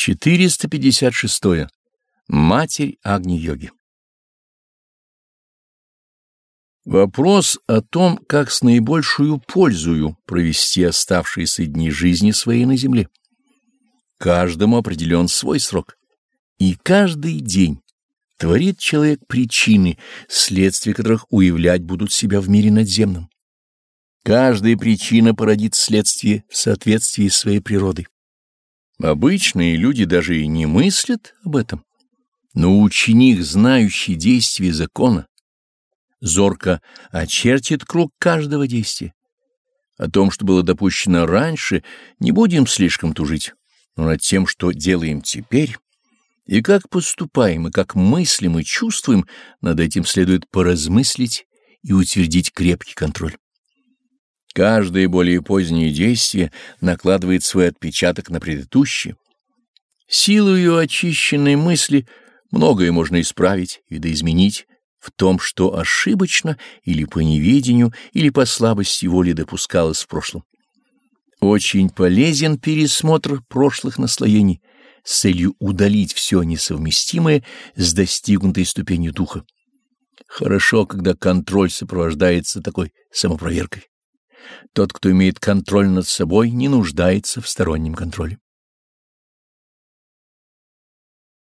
456. -е. Матерь Агни-йоги Вопрос о том, как с наибольшую пользою провести оставшиеся дни жизни своей на земле. Каждому определен свой срок, и каждый день творит человек причины, следствия которых уявлять будут себя в мире надземном. Каждая причина породит следствие в соответствии с своей природой. Обычные люди даже и не мыслят об этом. Но ученик, знающий действие закона, зорко очертит круг каждого действия. О том, что было допущено раньше, не будем слишком тужить, но над тем, что делаем теперь, и как поступаем, и как мыслим и чувствуем, над этим следует поразмыслить и утвердить крепкий контроль. Каждое более позднее действие накладывает свой отпечаток на предыдущее. Силою очищенной мысли многое можно исправить, видоизменить в том, что ошибочно или по неведению, или по слабости воли допускалось в прошлом. Очень полезен пересмотр прошлых наслоений с целью удалить все несовместимое с достигнутой ступенью духа. Хорошо, когда контроль сопровождается такой самопроверкой. Тот, кто имеет контроль над собой, не нуждается в стороннем контроле.